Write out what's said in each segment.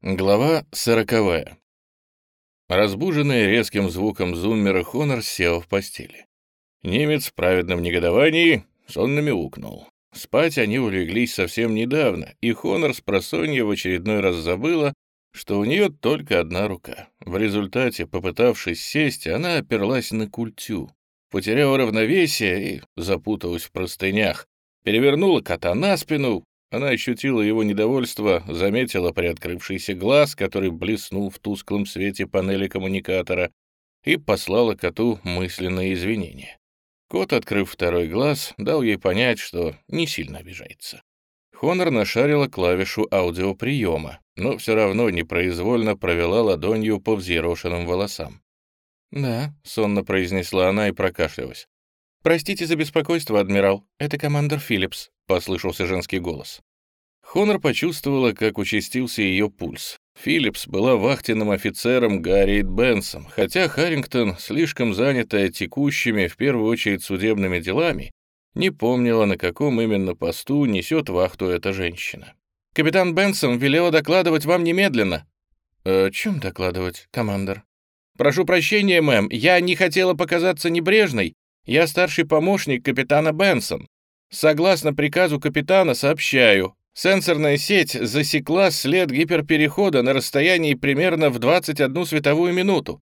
Глава сороковая. Разбуженный резким звуком зуммера Хонор сел в постели. Немец в праведном негодовании сонно мяукнул. Спать они улеглись совсем недавно, и Хонор с просонья в очередной раз забыла, что у нее только одна рука. В результате, попытавшись сесть, она оперлась на культю, потеряла равновесие и запуталась в простынях, перевернула кота на спину, она ощутила его недовольство, заметила приоткрывшийся глаз, который блеснул в тусклом свете панели коммуникатора, и послала коту мысленные извинения. Кот, открыв второй глаз, дал ей понять, что не сильно обижается. Хонор нашарила клавишу аудиоприема, но все равно непроизвольно провела ладонью по взъерошенным волосам. «Да», — сонно произнесла она и прокашлялась. «Простите за беспокойство, адмирал. Это командор Филлипс», — послышался женский голос. Хонор почувствовала, как участился ее пульс. Филлипс была вахтенным офицером Гарриет Бенсом, хотя Харрингтон, слишком занятая текущими, в первую очередь, судебными делами, не помнила, на каком именно посту несет вахту эта женщина. «Капитан Бенсон велела докладывать вам немедленно». «О чем докладывать, командор?» «Прошу прощения, мэм, я не хотела показаться небрежной, я старший помощник капитана Бенсон. Согласно приказу капитана сообщаю, сенсорная сеть засекла след гиперперехода на расстоянии примерно в 21 световую минуту.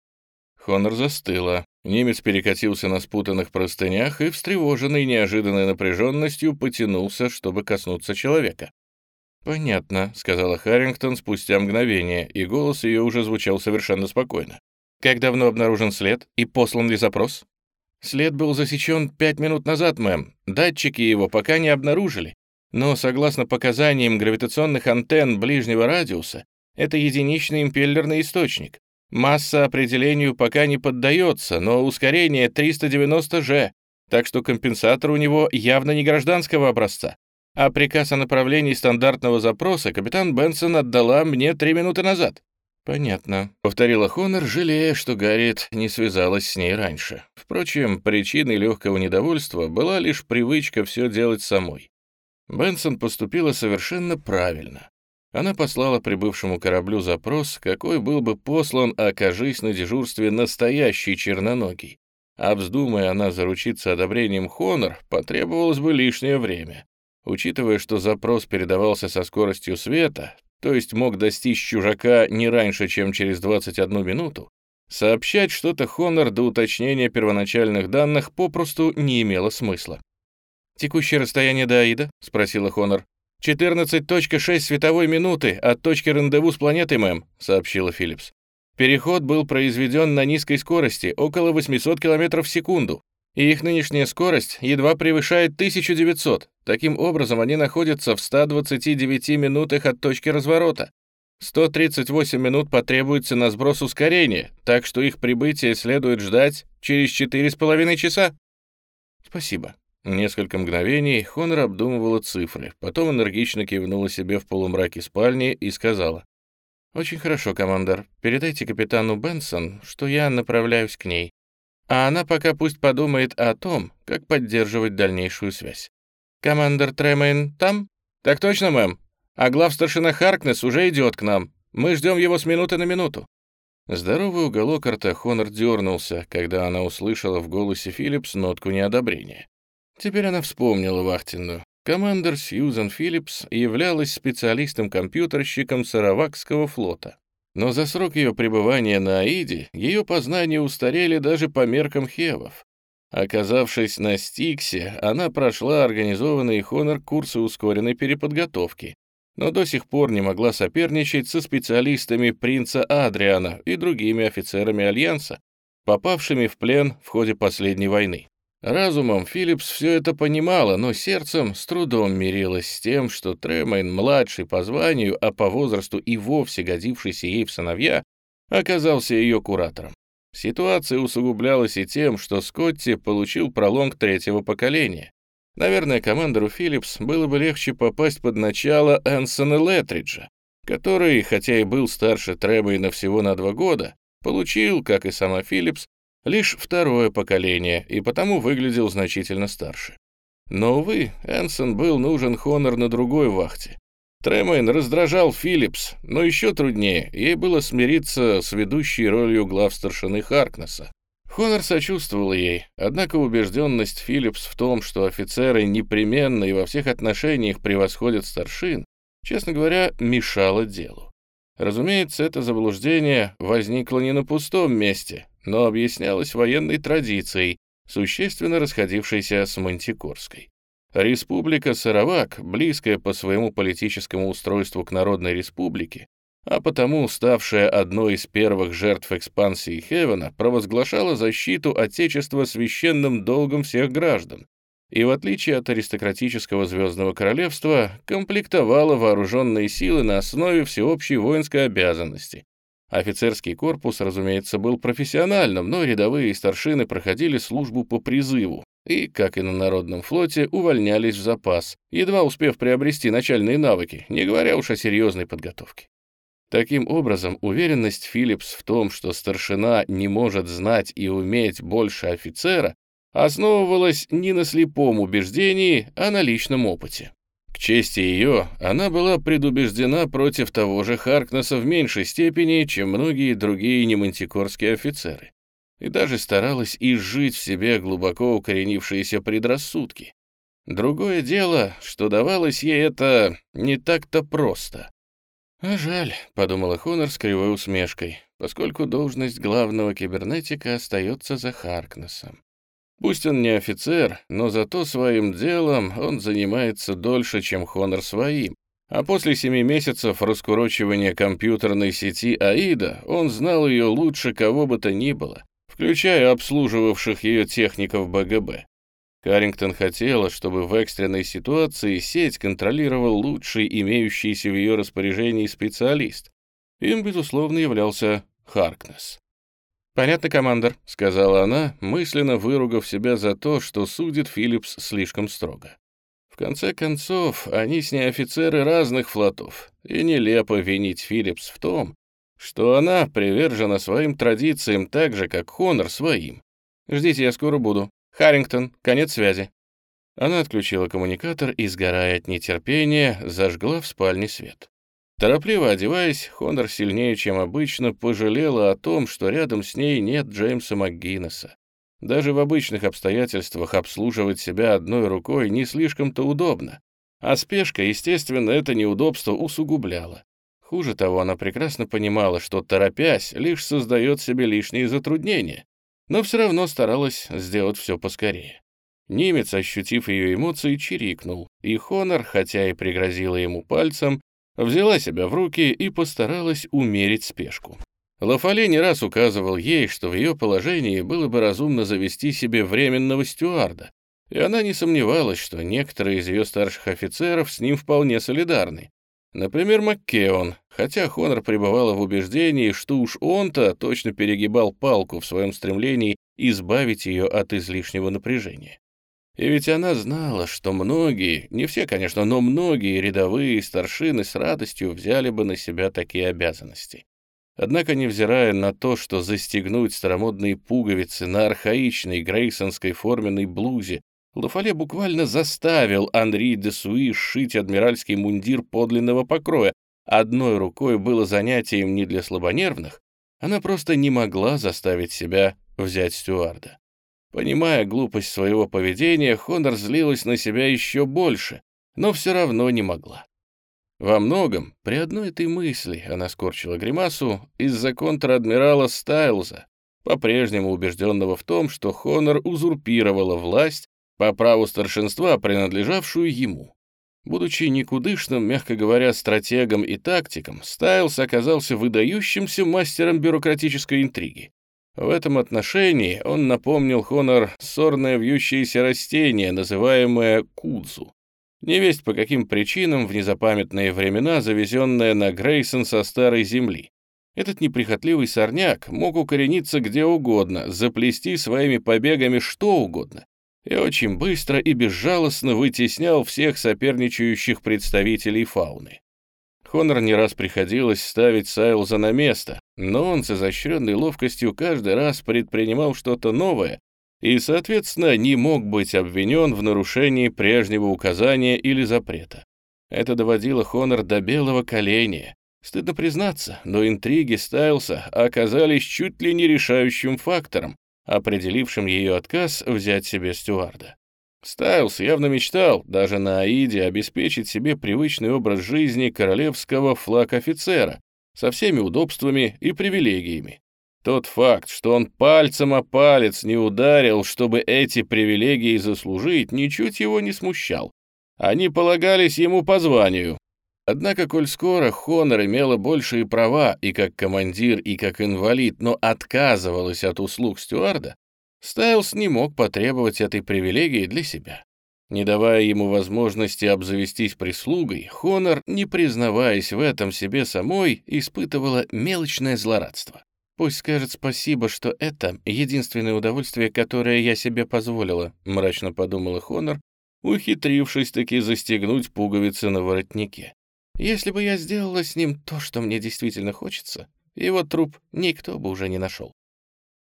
Хонор застыла. Немец перекатился на спутанных простынях и, встревоженный неожиданной напряженностью, потянулся, чтобы коснуться человека. «Понятно», — сказала Харрингтон спустя мгновение, и голос ее уже звучал совершенно спокойно. «Как давно обнаружен след и послан ли запрос?» След был засечен пять минут назад, мэм. Датчики его пока не обнаружили. Но, согласно показаниям гравитационных антенн ближнего радиуса, это единичный импеллерный источник. Масса определению пока не поддается, но ускорение 390G, так что компенсатор у него явно не гражданского образца. А приказ о направлении стандартного запроса капитан Бенсон отдала мне три минуты назад. «Понятно», — повторила Хонор, жалея, что Гарриет не связалась с ней раньше. Впрочем, причиной легкого недовольства была лишь привычка все делать самой. Бенсон поступила совершенно правильно. Она послала прибывшему кораблю запрос, какой был бы послан, окажись на дежурстве настоящий черноногий. А она заручиться одобрением Хонор, потребовалось бы лишнее время. Учитывая, что запрос передавался со скоростью света, то есть мог достичь чужака не раньше, чем через 21 минуту, сообщать что-то Хонор до уточнения первоначальных данных попросту не имело смысла. «Текущее расстояние до Аида?» — спросила Хонор. «14.6 световой минуты от точки рандеву с планетой МЭМ», — сообщила Филлипс. Переход был произведен на низкой скорости, около 800 км в секунду и их нынешняя скорость едва превышает 1900. Таким образом, они находятся в 129 минутах от точки разворота. 138 минут потребуется на сброс ускорения, так что их прибытие следует ждать через 4,5 часа. Спасибо. Несколько мгновений Хонор обдумывала цифры, потом энергично кивнула себе в полумраке спальни и сказала. «Очень хорошо, командор. Передайте капитану Бенсон, что я направляюсь к ней. А она пока пусть подумает о том, как поддерживать дальнейшую связь. «Командор Тремейн там?» «Так точно, мэм. А главстаршина Харкнес уже идет к нам. Мы ждем его с минуты на минуту». Здоровый уголок рта Хонор дернулся, когда она услышала в голосе Филлипс нотку неодобрения. Теперь она вспомнила вахтенную. Командор Сьюзен Филлипс являлась специалистом-компьютерщиком Саравакского флота. Но за срок ее пребывания на Аиде ее познания устарели даже по меркам хевов. Оказавшись на Стиксе, она прошла организованные Хонор курсы ускоренной переподготовки, но до сих пор не могла соперничать со специалистами принца Адриана и другими офицерами Альянса, попавшими в плен в ходе последней войны. Разумом Филлипс все это понимала, но сердцем с трудом мирилась с тем, что Тремейн, младший по званию, а по возрасту и вовсе годившийся ей в сыновья, оказался ее куратором. Ситуация усугублялась и тем, что Скотти получил пролонг третьего поколения. Наверное, командору Филлипс было бы легче попасть под начало Энсона Летриджа, который, хотя и был старше Тремейна всего на два года, получил, как и сама Филлипс, лишь второе поколение и потому выглядел значительно старше. Но, увы, Энсон был нужен Хонор на другой вахте. Тремейн раздражал Филлипс, но еще труднее ей было смириться с ведущей ролью главстаршины Харкнесса. Хонор сочувствовал ей, однако убежденность Филлипс в том, что офицеры непременно и во всех отношениях превосходят старшин, честно говоря, мешала делу. Разумеется, это заблуждение возникло не на пустом месте, но объяснялось военной традицией, существенно расходившейся с Мантикорской. Республика Саравак, близкая по своему политическому устройству к Народной Республике, а потому ставшая одной из первых жертв экспансии Хевена, провозглашала защиту Отечества священным долгом всех граждан и, в отличие от аристократического Звездного Королевства, комплектовала вооруженные силы на основе всеобщей воинской обязанности. Офицерский корпус, разумеется, был профессиональным, но рядовые и старшины проходили службу по призыву и, как и на Народном флоте, увольнялись в запас, едва успев приобрести начальные навыки, не говоря уж о серьезной подготовке. Таким образом, уверенность Филлипс в том, что старшина не может знать и уметь больше офицера, основывалась не на слепом убеждении, а на личном опыте. Чести ее, она была предубеждена против того же Харкнесса в меньшей степени, чем многие другие немантикорские офицеры, и даже старалась изжить в себе глубоко укоренившиеся предрассудки. Другое дело, что давалось ей это не так-то просто. «А жаль», — подумала Хонор с кривой усмешкой, поскольку должность главного кибернетика остается за Харкнесом. Пусть он не офицер, но зато своим делом он занимается дольше, чем Хонор своим. А после семи месяцев раскурочивания компьютерной сети АИДа он знал ее лучше кого бы то ни было, включая обслуживавших ее техников БГБ. Каррингтон хотела, чтобы в экстренной ситуации сеть контролировал лучший имеющийся в ее распоряжении специалист. Им, безусловно, являлся Харкнес. «Понятно, командор», — сказала она, мысленно выругав себя за то, что судит Филлипс слишком строго. В конце концов, они с ней офицеры разных флотов, и нелепо винить Филлипс в том, что она привержена своим традициям так же, как Хонор своим. «Ждите, я скоро буду», «Харрингтон, конец связи». Она отключила коммуникатор и, сгорая от нетерпения, зажгла в спальне свет. Торопливо одеваясь, Хонор сильнее, чем обычно, пожалела о том, что рядом с ней нет Джеймса МcГиннесса. Даже в обычных обстоятельствах обслуживать себя одной рукой не слишком-то удобно. А спешка, естественно, это неудобство усугубляла. Хуже того, она прекрасно понимала, что, торопясь, лишь создает себе лишние затруднения но все равно старалась сделать все поскорее. Немец, ощутив ее эмоции, чирикнул, и Хонор, хотя и пригрозила ему пальцем, взяла себя в руки и постаралась умерить спешку. Лафале не раз указывал ей, что в ее положении было бы разумно завести себе временного стюарда, и она не сомневалась, что некоторые из ее старших офицеров с ним вполне солидарны. Например, Маккеон, хотя Хонор пребывала в убеждении, что уж он-то точно перегибал палку в своем стремлении избавить ее от излишнего напряжения. И ведь она знала, что многие, не все, конечно, но многие рядовые старшины с радостью взяли бы на себя такие обязанности. Однако, невзирая на то, что застегнуть старомодные пуговицы на архаичной грейсонской форменной блузе Лафале буквально заставил Анри де Суи сшить адмиральский мундир подлинного покроя. Одной рукой было занятием не для слабонервных, она просто не могла заставить себя взять стюарда. Понимая глупость своего поведения, Хонор злилась на себя еще больше, но все равно не могла. Во многом, при одной этой мысли, она скорчила гримасу из-за контр-адмирала Стайлза, по-прежнему убежденного в том, что Хонор узурпировала власть по праву старшинства, принадлежавшую ему. Будучи никудышным, мягко говоря, стратегом и тактиком, Стайлс оказался выдающимся мастером бюрократической интриги. В этом отношении он напомнил Хонор сорное вьющееся растение, называемое кудзу. Невесть по каким причинам в незапамятные времена завезенное на Грейсон со старой земли. Этот неприхотливый сорняк мог укорениться где угодно, заплести своими побегами что угодно, и очень быстро и безжалостно вытеснял всех соперничающих представителей фауны. Хонор не раз приходилось ставить Сайлза на место, но он с изощренной ловкостью каждый раз предпринимал что-то новое и, соответственно, не мог быть обвинен в нарушении прежнего указания или запрета. Это доводило Хонор до белого коленя. Стыдно признаться, но интриги Стайлса оказались чуть ли не решающим фактором, определившим ее отказ взять себе стюарда. Стайлс явно мечтал, даже на Аиде, обеспечить себе привычный образ жизни королевского флаг-офицера со всеми удобствами и привилегиями. Тот факт, что он пальцем о палец не ударил, чтобы эти привилегии заслужить, ничуть его не смущал. Они полагались ему по званию. Однако, коль скоро Хонор имела большие права и как командир, и как инвалид, но отказывалась от услуг стюарда, Стайлс не мог потребовать этой привилегии для себя. Не давая ему возможности обзавестись прислугой, Хонор, не признаваясь в этом себе самой, испытывала мелочное злорадство. «Пусть скажет спасибо, что это единственное удовольствие, которое я себе позволила», мрачно подумала Хонор, ухитрившись таки застегнуть пуговицы на воротнике. «Если бы я сделала с ним то, что мне действительно хочется, его труп никто бы уже не нашел».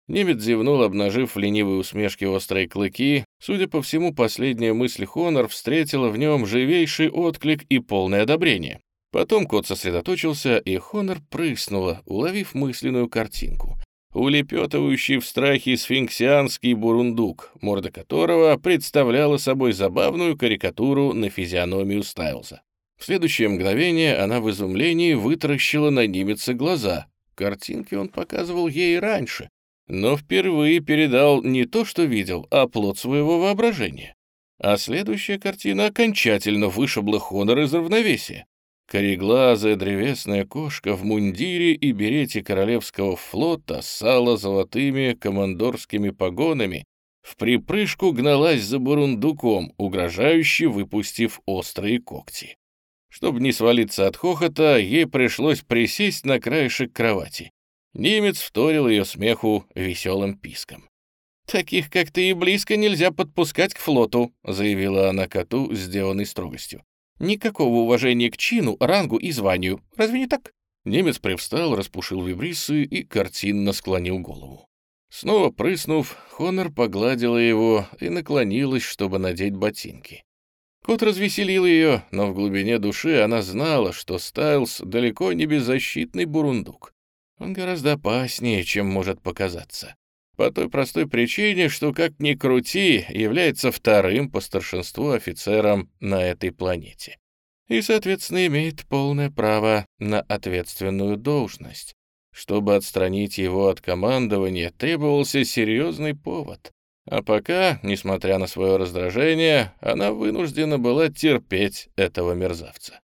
Немец зевнул, обнажив в ленивой усмешке острые клыки. Судя по всему, последняя мысль Хонор встретила в нем живейший отклик и полное одобрение. Потом кот сосредоточился, и Хонор прыснула, уловив мысленную картинку. Улепетывающий в страхе сфинксианский бурундук, морда которого представляла собой забавную карикатуру на физиономию Стайлза. В следующее мгновение она в изумлении вытаращила на немеца глаза. Картинки он показывал ей раньше, но впервые передал не то, что видел, а плод своего воображения. А следующая картина окончательно вышибла Хонор из равновесия. Кореглазая древесная кошка в мундире и берете королевского флота сала золотыми командорскими погонами в припрыжку гналась за бурундуком, угрожающе выпустив острые когти. Чтобы не свалиться от хохота, ей пришлось присесть на краешек кровати. Немец вторил ее смеху веселым писком. «Таких, как ты, и близко нельзя подпускать к флоту», заявила она коту, сделанной строгостью. «Никакого уважения к чину, рангу и званию. Разве не так?» Немец привстал, распушил вибрисы и картинно склонил голову. Снова прыснув, Хонор погладила его и наклонилась, чтобы надеть ботинки. Кот развеселил ее, но в глубине души она знала, что Стайлс далеко не беззащитный бурундук. Он гораздо опаснее, чем может показаться. По той простой причине, что, как ни крути, является вторым по старшинству офицером на этой планете. И, соответственно, имеет полное право на ответственную должность. Чтобы отстранить его от командования, требовался серьезный повод. А пока, несмотря на свое раздражение, она вынуждена была терпеть этого мерзавца.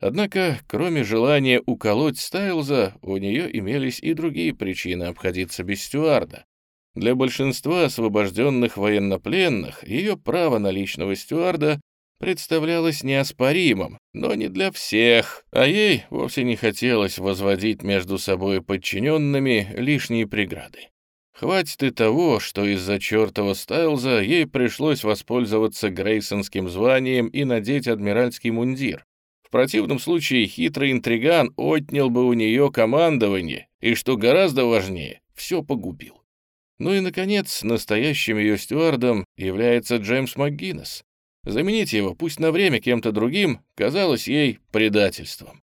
Однако, кроме желания уколоть Стайлза, у нее имелись и другие причины обходиться без стюарда. Для большинства освобожденных военнопленных ее право на личного стюарда представлялось неоспоримым, но не для всех, а ей вовсе не хотелось возводить между собой подчиненными лишние преграды. Хватит и того, что из-за чертова Стайлза ей пришлось воспользоваться грейсонским званием и надеть адмиральский мундир, в противном случае хитрый интриган отнял бы у нее командование и, что гораздо важнее, все погубил. Ну и, наконец, настоящим ее стюардом является Джеймс МcГиннес. Заменить его, пусть на время кем-то другим, казалось ей предательством.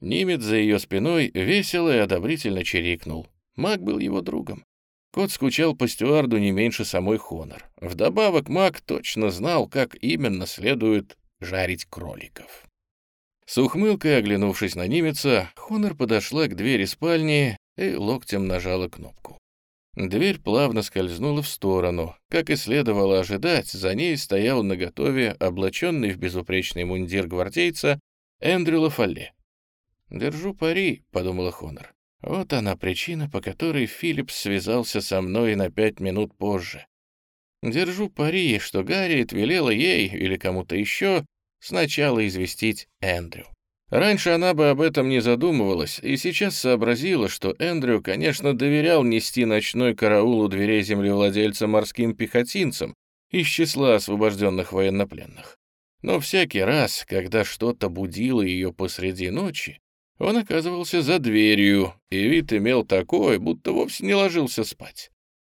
Нимет за ее спиной весело и одобрительно чирикнул. Мак был его другом. Кот скучал по стюарду не меньше самой Хонор. Вдобавок Мак точно знал, как именно следует жарить кроликов. С ухмылкой оглянувшись на немеца, Хонор подошла к двери спальни и локтем нажала кнопку. Дверь плавно скользнула в сторону. Как и следовало ожидать, за ней стоял наготове облаченный в безупречный мундир гвардейца Эндрю Лафалле. «Держу пари», — подумала Хонор. «Вот она причина, по которой Филлипс связался со мной на пять минут позже. Держу пари, что Гарриет велела ей или кому-то еще сначала известить Эндрю. Раньше она бы об этом не задумывалась, и сейчас сообразила, что Эндрю, конечно, доверял нести ночной караул у дверей землевладельца морским пехотинцам из числа освобожденных военнопленных. Но всякий раз, когда что-то будило ее посреди ночи, он оказывался за дверью, и вид имел такой, будто вовсе не ложился спать.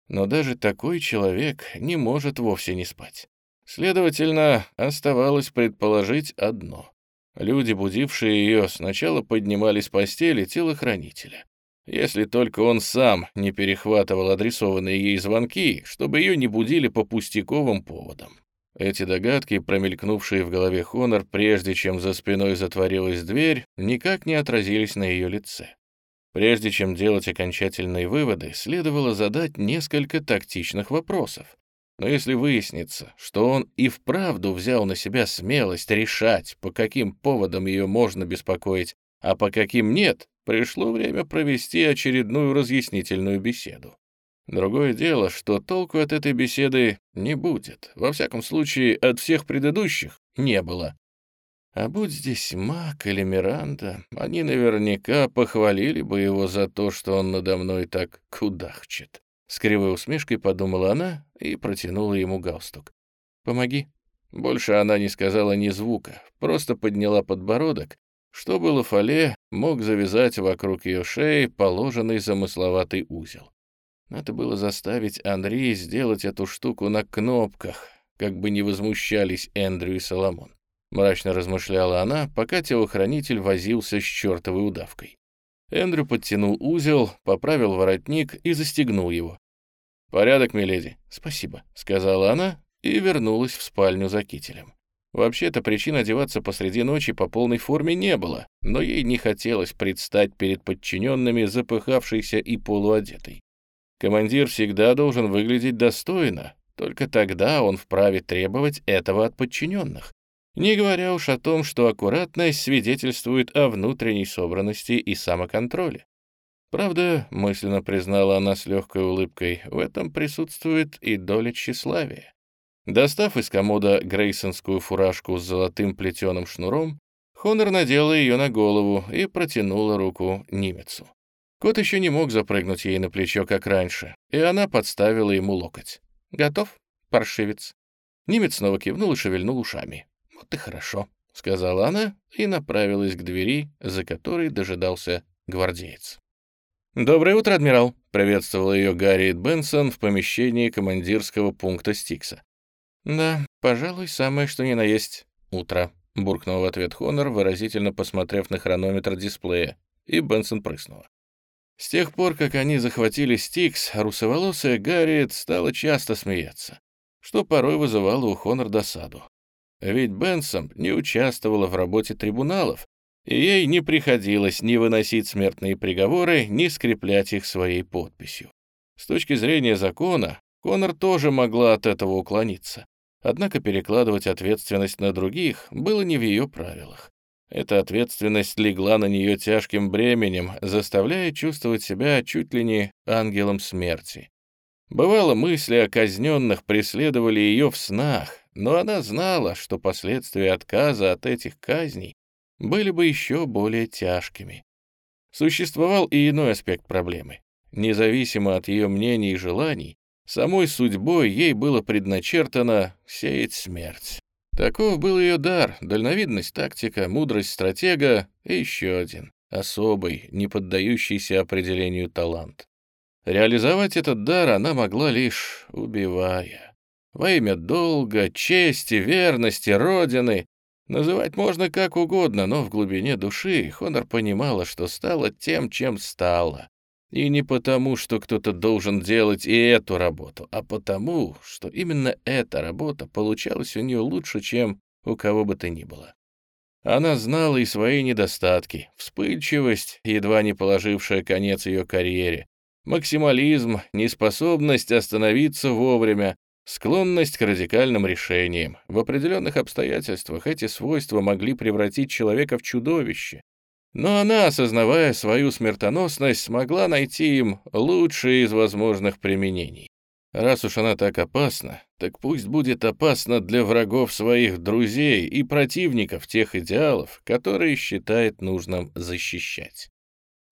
Но даже такой человек не может вовсе не спать. Следовательно, оставалось предположить одно. Люди, будившие ее, сначала поднимали с постели телохранителя. Если только он сам не перехватывал адресованные ей звонки, чтобы ее не будили по пустяковым поводам. Эти догадки, промелькнувшие в голове Хонор, прежде чем за спиной затворилась дверь, никак не отразились на ее лице. Прежде чем делать окончательные выводы, следовало задать несколько тактичных вопросов. Но если выяснится, что он и вправду взял на себя смелость решать, по каким поводам ее можно беспокоить, а по каким нет, пришло время провести очередную разъяснительную беседу. Другое дело, что толку от этой беседы не будет. Во всяком случае, от всех предыдущих не было. А будь здесь Мак или Миранда, они наверняка похвалили бы его за то, что он надо мной так кудахчет. С кривой усмешкой подумала она и протянула ему галстук. «Помоги». Больше она не сказала ни звука, просто подняла подбородок, что было Фале мог завязать вокруг ее шеи положенный замысловатый узел. Надо было заставить Анри сделать эту штуку на кнопках, как бы не возмущались Эндрю и Соломон. Мрачно размышляла она, пока телохранитель возился с чертовой удавкой. Эндрю подтянул узел, поправил воротник и застегнул его. «Порядок, миледи». «Спасибо», — сказала она и вернулась в спальню за кителем. Вообще-то причин одеваться посреди ночи по полной форме не было, но ей не хотелось предстать перед подчиненными запыхавшейся и полуодетой. Командир всегда должен выглядеть достойно, только тогда он вправе требовать этого от подчиненных. Не говоря уж о том, что аккуратность свидетельствует о внутренней собранности и самоконтроле. Правда, мысленно признала она с легкой улыбкой, в этом присутствует и доля тщеславия. Достав из комода грейсонскую фуражку с золотым плетеным шнуром, Хонор надела ее на голову и протянула руку немецу. Кот еще не мог запрыгнуть ей на плечо, как раньше, и она подставила ему локоть. «Готов, паршивец?» Немец снова кивнул и шевельнул ушами. «Вот и хорошо», — сказала она и направилась к двери, за которой дожидался гвардеец. «Доброе утро, адмирал!» — приветствовал ее Гарриет Бенсон в помещении командирского пункта Стикса. «Да, пожалуй, самое что ни на есть утро», — буркнул в ответ Хонор, выразительно посмотрев на хронометр дисплея, и Бенсон прыснула. С тех пор, как они захватили Стикс, русоволосая Гарриет стала часто смеяться, что порой вызывало у Хонор досаду. Ведь Бенсон не участвовала в работе трибуналов, и ей не приходилось ни выносить смертные приговоры, ни скреплять их своей подписью. С точки зрения закона, Конор тоже могла от этого уклониться. Однако перекладывать ответственность на других было не в ее правилах. Эта ответственность легла на нее тяжким бременем, заставляя чувствовать себя чуть ли не ангелом смерти. Бывало, мысли о казненных преследовали ее в снах, но она знала, что последствия отказа от этих казней были бы еще более тяжкими. Существовал и иной аспект проблемы. Независимо от ее мнений и желаний, самой судьбой ей было предначертано сеять смерть. Таков был ее дар, дальновидность тактика, мудрость стратега и еще один, особый, не поддающийся определению талант. Реализовать этот дар она могла лишь убивая. Во имя долга, чести, верности, родины Называть можно как угодно, но в глубине души Хонор понимала, что стала тем, чем стала. И не потому, что кто-то должен делать и эту работу, а потому, что именно эта работа получалась у нее лучше, чем у кого бы то ни было. Она знала и свои недостатки, вспыльчивость, едва не положившая конец ее карьере, максимализм, неспособность остановиться вовремя, Склонность к радикальным решениям. В определенных обстоятельствах эти свойства могли превратить человека в чудовище. Но она, осознавая свою смертоносность, смогла найти им лучшие из возможных применений. Раз уж она так опасна, так пусть будет опасна для врагов своих друзей и противников тех идеалов, которые считает нужным защищать.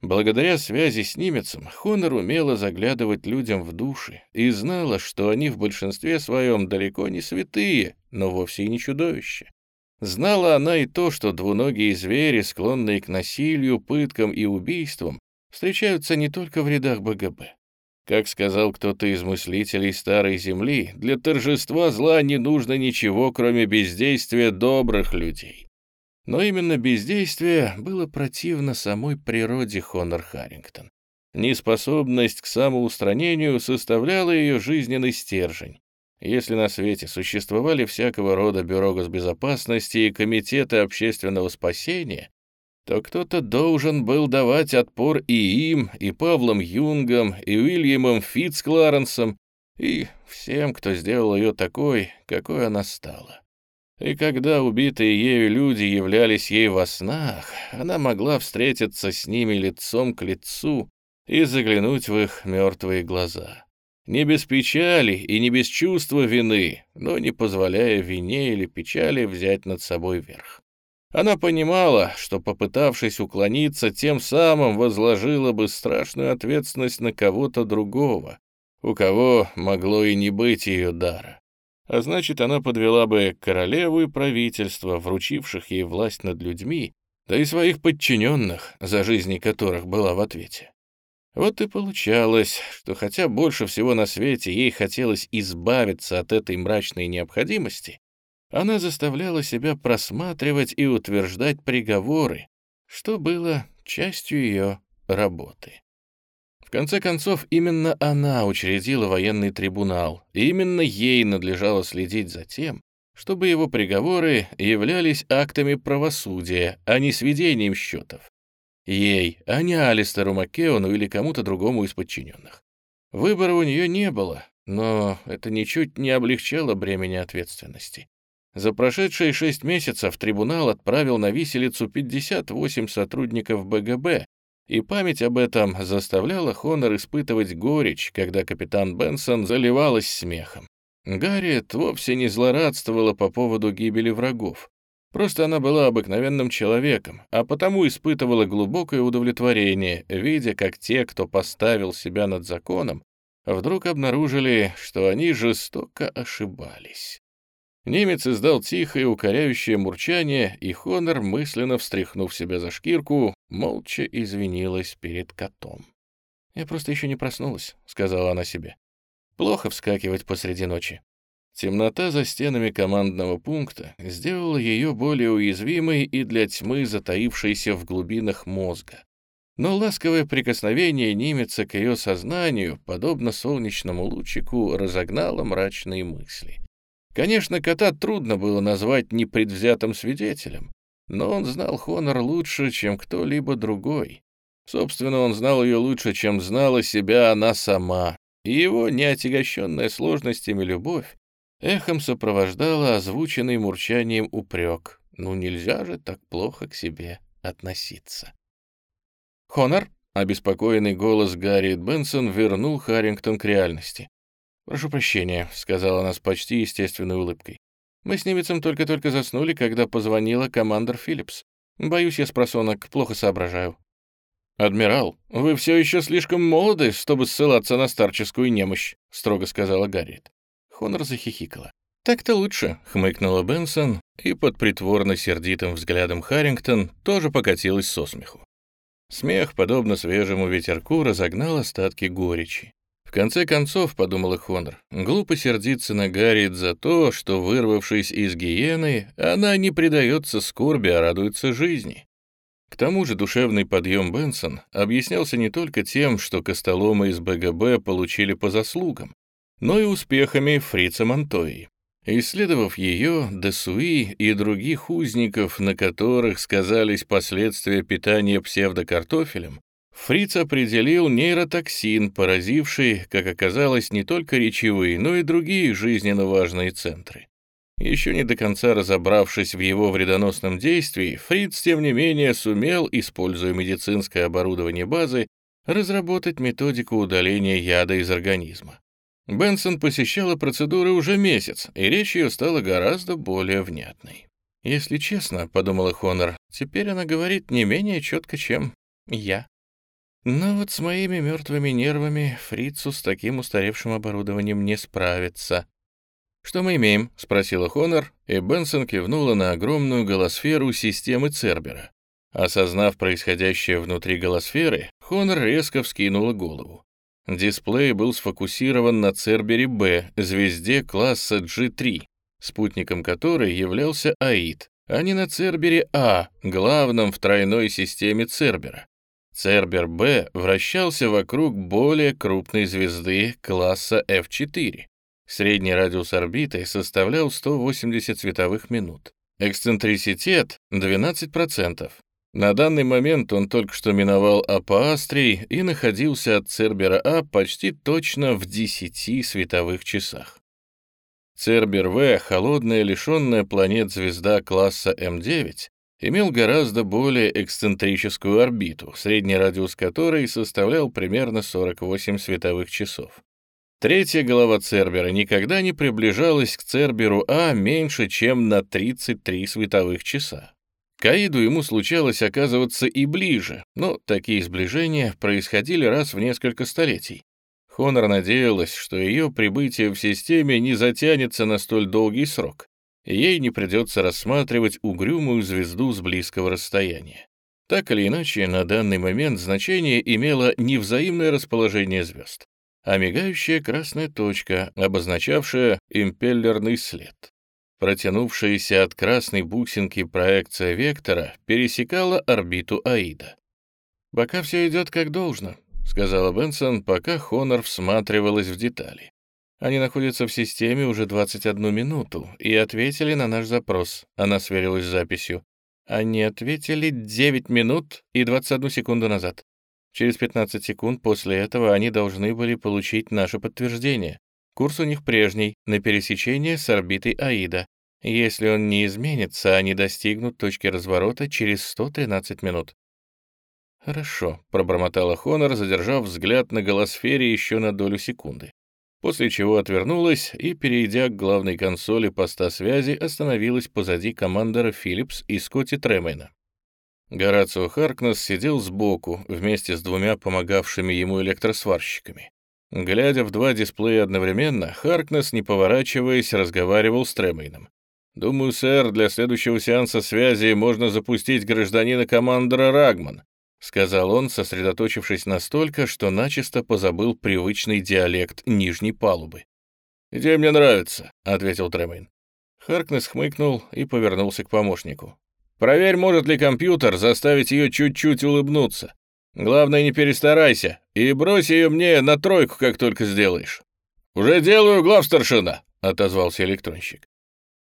Благодаря связи с немецем Хонор умела заглядывать людям в души и знала, что они в большинстве своем далеко не святые, но вовсе и не чудовища. Знала она и то, что двуногие звери, склонные к насилию, пыткам и убийствам, встречаются не только в рядах БГБ. Как сказал кто-то из мыслителей Старой Земли, для торжества зла не нужно ничего, кроме бездействия добрых людей. Но именно бездействие было противно самой природе Хонор Харрингтон. Неспособность к самоустранению составляла ее жизненный стержень. Если на свете существовали всякого рода бюро госбезопасности и комитеты общественного спасения, то кто-то должен был давать отпор и им, и Павлом Юнгом, и Уильямом Фитцкларенсом, и всем, кто сделал ее такой, какой она стала. И когда убитые ею люди являлись ей во снах, она могла встретиться с ними лицом к лицу и заглянуть в их мертвые глаза. Не без печали и не без чувства вины, но не позволяя вине или печали взять над собой верх. Она понимала, что, попытавшись уклониться, тем самым возложила бы страшную ответственность на кого-то другого, у кого могло и не быть ее дара. А значит, она подвела бы королеву и правительство, вручивших ей власть над людьми, да и своих подчиненных, за жизни которых была в ответе. Вот и получалось, что хотя больше всего на свете ей хотелось избавиться от этой мрачной необходимости, она заставляла себя просматривать и утверждать приговоры, что было частью ее работы. Конце концов, именно она учредила военный трибунал, и именно ей надлежало следить за тем, чтобы его приговоры являлись актами правосудия, а не сведением счетов. Ей, а не Алистеру Маккеону или кому-то другому из подчиненных. Выбора у нее не было, но это ничуть не облегчало бремени ответственности. За прошедшие шесть месяцев трибунал отправил на виселицу 58 сотрудников БГБ, и память об этом заставляла Хонор испытывать горечь, когда капитан Бенсон заливалась смехом. Гарриет вовсе не злорадствовала по поводу гибели врагов. Просто она была обыкновенным человеком, а потому испытывала глубокое удовлетворение, видя, как те, кто поставил себя над законом, вдруг обнаружили, что они жестоко ошибались. Немец издал тихое укоряющее мурчание, и Хонор, мысленно встряхнув себя за шкирку, молча извинилась перед котом. «Я просто еще не проснулась», — сказала она себе. «Плохо вскакивать посреди ночи». Темнота за стенами командного пункта сделала ее более уязвимой и для тьмы, затаившейся в глубинах мозга. Но ласковое прикосновение немеца к ее сознанию, подобно солнечному лучику, разогнало мрачные мысли. Конечно, кота трудно было назвать непредвзятым свидетелем, но он знал Хонор лучше, чем кто-либо другой. Собственно, он знал ее лучше, чем знала себя она сама, и его неотягощенная сложностями любовь эхом сопровождала озвученный мурчанием упрек. Ну нельзя же так плохо к себе относиться. «Хонор?» — обеспокоенный голос Гарриет Бенсон вернул Харрингтон к реальности. «Прошу прощения», — сказала она с почти естественной улыбкой. «Мы с немецем только-только заснули, когда позвонила командор Филлипс. Боюсь, я с просонок плохо соображаю». «Адмирал, вы все еще слишком молоды, чтобы ссылаться на старческую немощь», — строго сказала Гарриет. Хонор захихикала. «Так-то лучше», — хмыкнула Бенсон, и под притворно сердитым взглядом Харрингтон тоже покатилась со смеху. Смех, подобно свежему ветерку, разогнал остатки горечи. Конце концов, подумала Хонор, глупо сердиться на Гарриет за то, что, вырвавшись из гиены, она не предается скорби, а радуется жизни. К тому же душевный подъем Бенсон объяснялся не только тем, что костоломы из БГБ получили по заслугам, но и успехами Фрица Монтои. Исследовав ее, Десуи и других узников, на которых сказались последствия питания псевдокартофелем, Фриц определил нейротоксин, поразивший, как оказалось, не только речевые, но и другие жизненно важные центры. Еще не до конца разобравшись в его вредоносном действии, Фриц, тем не менее, сумел, используя медицинское оборудование базы, разработать методику удаления яда из организма. Бенсон посещала процедуры уже месяц, и речь ее стала гораздо более внятной. «Если честно», — подумала Хонор, — «теперь она говорит не менее четко, чем я». Но вот с моими мертвыми нервами фрицу с таким устаревшим оборудованием не справится. «Что мы имеем?» — спросила Хонор, и Бенсон кивнула на огромную голосферу системы Цербера. Осознав происходящее внутри голосферы, Хонор резко вскинула голову. Дисплей был сфокусирован на Цербере Б, звезде класса G3, спутником которой являлся АИД, а не на Цербере А, главном в тройной системе Цербера. Цербер Б вращался вокруг более крупной звезды класса F4. Средний радиус орбиты составлял 180 световых минут. Эксцентриситет — 12%. На данный момент он только что миновал Апоастрий и находился от Цербера А почти точно в 10 световых часах. Цербер В, холодная, лишенная планет звезда класса М9, имел гораздо более эксцентрическую орбиту, средний радиус которой составлял примерно 48 световых часов. Третья голова Цербера никогда не приближалась к Церберу А меньше, чем на 33 световых часа. Каиду ему случалось оказываться и ближе, но такие сближения происходили раз в несколько столетий. Хонор надеялась, что ее прибытие в системе не затянется на столь долгий срок, ей не придется рассматривать угрюмую звезду с близкого расстояния. Так или иначе, на данный момент значение имело не взаимное расположение звезд, а мигающая красная точка, обозначавшая импеллерный след. Протянувшаяся от красной бусинки проекция вектора пересекала орбиту Аида. «Пока все идет как должно», — сказала Бенсон, пока Хонор всматривалась в детали. «Они находятся в системе уже 21 минуту и ответили на наш запрос», — она сверилась с записью. «Они ответили 9 минут и 21 секунду назад. Через 15 секунд после этого они должны были получить наше подтверждение. Курс у них прежний, на пересечение с орбитой Аида. Если он не изменится, они достигнут точки разворота через 113 минут. «Хорошо», — пробормотала Хонор, задержав взгляд на голосфере еще на долю секунды. После чего отвернулась и, перейдя к главной консоли поста связи, остановилась позади командора Филлипс и Скотти Тремейна. Горацио Харкнес сидел сбоку вместе с двумя помогавшими ему электросварщиками. Глядя в два дисплея одновременно, Харкнес, не поворачиваясь, разговаривал с Тремейном. «Думаю, сэр, для следующего сеанса связи можно запустить гражданина-командора Рагман», сказал он, сосредоточившись настолько, что начисто позабыл привычный диалект нижней палубы. «Идея мне нравится», — ответил Тремейн. Харкнес хмыкнул и повернулся к помощнику. Проверь, может ли компьютер заставить ее чуть-чуть улыбнуться. Главное, не перестарайся, и брось ее мне на тройку, как только сделаешь». «Уже делаю, главстаршина», — отозвался электронщик.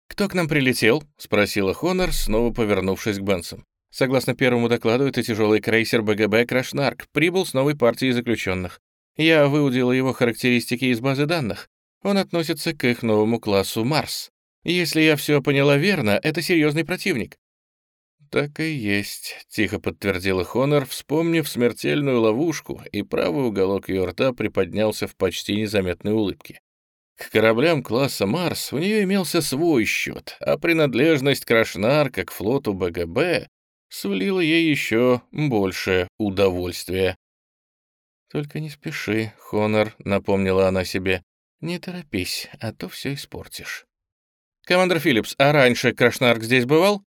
«Кто к нам прилетел?» — спросила Хонор, снова повернувшись к Бенсам. Согласно первому докладу, это тяжелый крейсер БГБ «Крашнарк» прибыл с новой партией заключенных. Я выудила его характеристики из базы данных. Он относится к их новому классу «Марс». Если я все поняла верно, это серьезный противник. «Так и есть», — тихо подтвердила Хонор, вспомнив смертельную ловушку, и правый уголок ее рта приподнялся в почти незаметной улыбке. К кораблям класса «Марс» у нее имелся свой счет, а принадлежность Крашнарка к флоту БГБ сулила ей еще большее удовольствие. «Только не спеши, Хонор», — напомнила она себе. «Не торопись, а то все испортишь». «Командор Филлипс, а раньше Крашнарк здесь бывал?»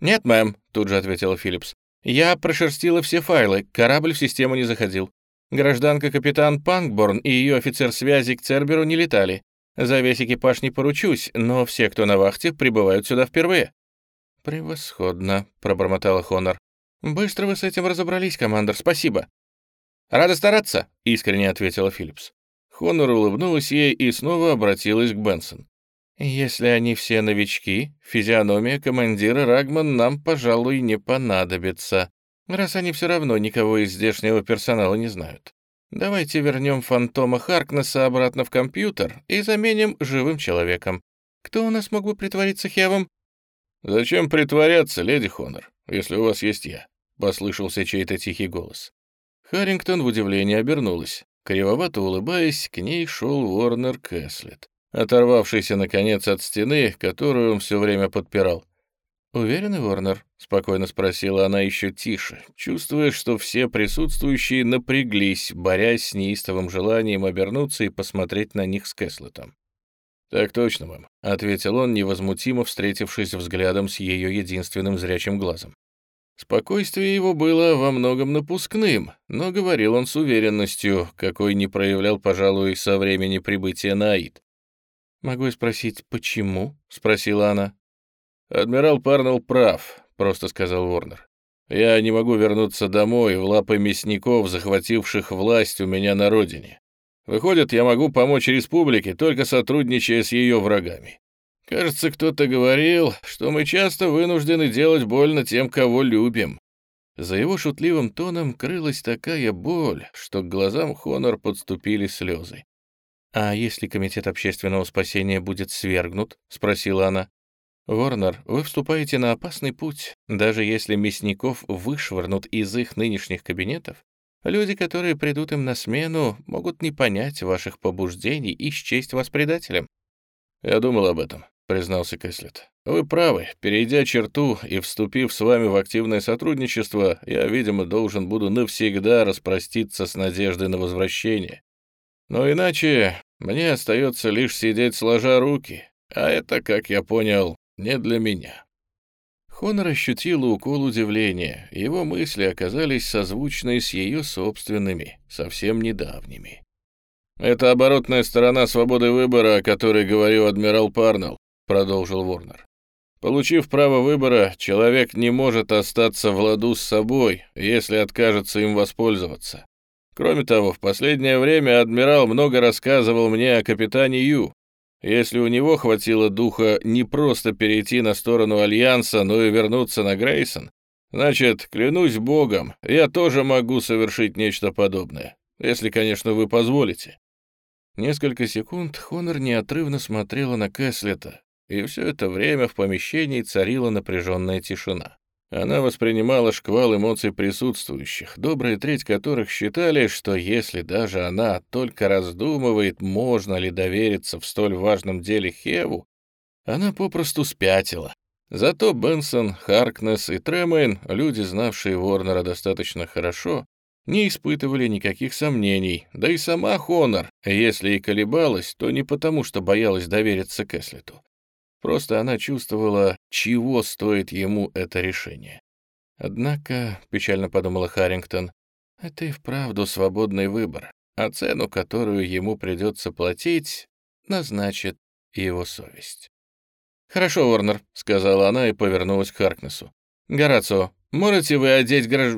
«Нет, мэм», — тут же ответила Филлипс. «Я прошерстила все файлы, корабль в систему не заходил. Гражданка-капитан Панкборн и ее офицер связи к Церберу не летали. За весь экипаж не поручусь, но все, кто на вахте, прибывают сюда впервые». «Превосходно», — пробормотала Хонор. «Быстро вы с этим разобрались, командор, спасибо». «Рада стараться», — искренне ответила Филлипс. Хонор улыбнулась ей и снова обратилась к Бенсон. Если они все новички, физиономия командира Рагман нам, пожалуй, не понадобится, раз они все равно никого из здешнего персонала не знают. Давайте вернем фантома Харкнесса обратно в компьютер и заменим живым человеком. Кто у нас мог бы притвориться Хевом? «Зачем притворяться, леди Хонор, если у вас есть я?» — послышался чей-то тихий голос. Харрингтон в удивлении обернулась. Кривовато улыбаясь, к ней шел Уорнер Кэслет оторвавшийся, наконец, от стены, которую он все время подпирал. «Уверены, Ворнер?» — спокойно спросила она еще тише, чувствуя, что все присутствующие напряглись, борясь с неистовым желанием обернуться и посмотреть на них с Кэслетом. «Так точно, мэм», — ответил он, невозмутимо встретившись взглядом с ее единственным зрячим глазом. Спокойствие его было во многом напускным, но говорил он с уверенностью, какой не проявлял, пожалуй, со времени прибытия на Аид. «Могу я спросить, почему?» — спросила она. «Адмирал Парнелл прав», — просто сказал Ворнер. «Я не могу вернуться домой в лапы мясников, захвативших власть у меня на родине. Выходит, я могу помочь республике, только сотрудничая с ее врагами. Кажется, кто-то говорил, что мы часто вынуждены делать больно тем, кого любим». За его шутливым тоном крылась такая боль, что к глазам Хонор подступили слезы. «А если Комитет общественного спасения будет свергнут?» — спросила она. «Ворнер, вы вступаете на опасный путь. Даже если мясников вышвырнут из их нынешних кабинетов, люди, которые придут им на смену, могут не понять ваших побуждений и счесть вас предателем». «Я думал об этом», — признался Кэслет. «Вы правы. Перейдя черту и вступив с вами в активное сотрудничество, я, видимо, должен буду навсегда распроститься с надеждой на возвращение. Но иначе мне остается лишь сидеть сложа руки, а это, как я понял, не для меня». Хонор ощутила укол удивления. Его мысли оказались созвучны с ее собственными, совсем недавними. «Это оборотная сторона свободы выбора, о которой говорил адмирал Парнелл», — продолжил Ворнер. «Получив право выбора, человек не может остаться в ладу с собой, если откажется им воспользоваться. Кроме того, в последнее время адмирал много рассказывал мне о капитане Ю. Если у него хватило духа не просто перейти на сторону Альянса, но и вернуться на Грейсон, значит, клянусь богом, я тоже могу совершить нечто подобное, если, конечно, вы позволите». Несколько секунд Хонор неотрывно смотрела на Кэслета, и все это время в помещении царила напряженная тишина. Она воспринимала шквал эмоций присутствующих, добрая треть которых считали, что если даже она только раздумывает, можно ли довериться в столь важном деле Хеву, она попросту спятила. Зато Бенсон, Харкнес и Тремейн, люди, знавшие Ворнера достаточно хорошо, не испытывали никаких сомнений, да и сама Хонор, если и колебалась, то не потому, что боялась довериться Кэслету. Просто она чувствовала, чего стоит ему это решение. Однако, печально подумала Харрингтон, это и вправду свободный выбор, а цену, которую ему придется платить, назначит его совесть. «Хорошо, Уорнер», — сказала она и повернулась к Харкнесу. «Горацио, можете вы одеть граж...»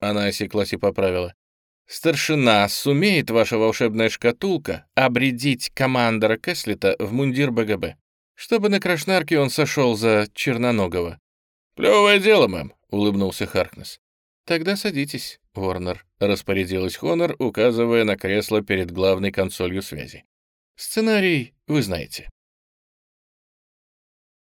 Она осеклась и поправила. «Старшина, сумеет ваша волшебная шкатулка обредить командора Кэслета в мундир БГБ, чтобы на крашнарке он сошел за Черноногого?» «Плевое дело, мэм», — улыбнулся Харкнес. «Тогда садитесь, Ворнер», — распорядилась Хонор, указывая на кресло перед главной консолью связи. «Сценарий вы знаете».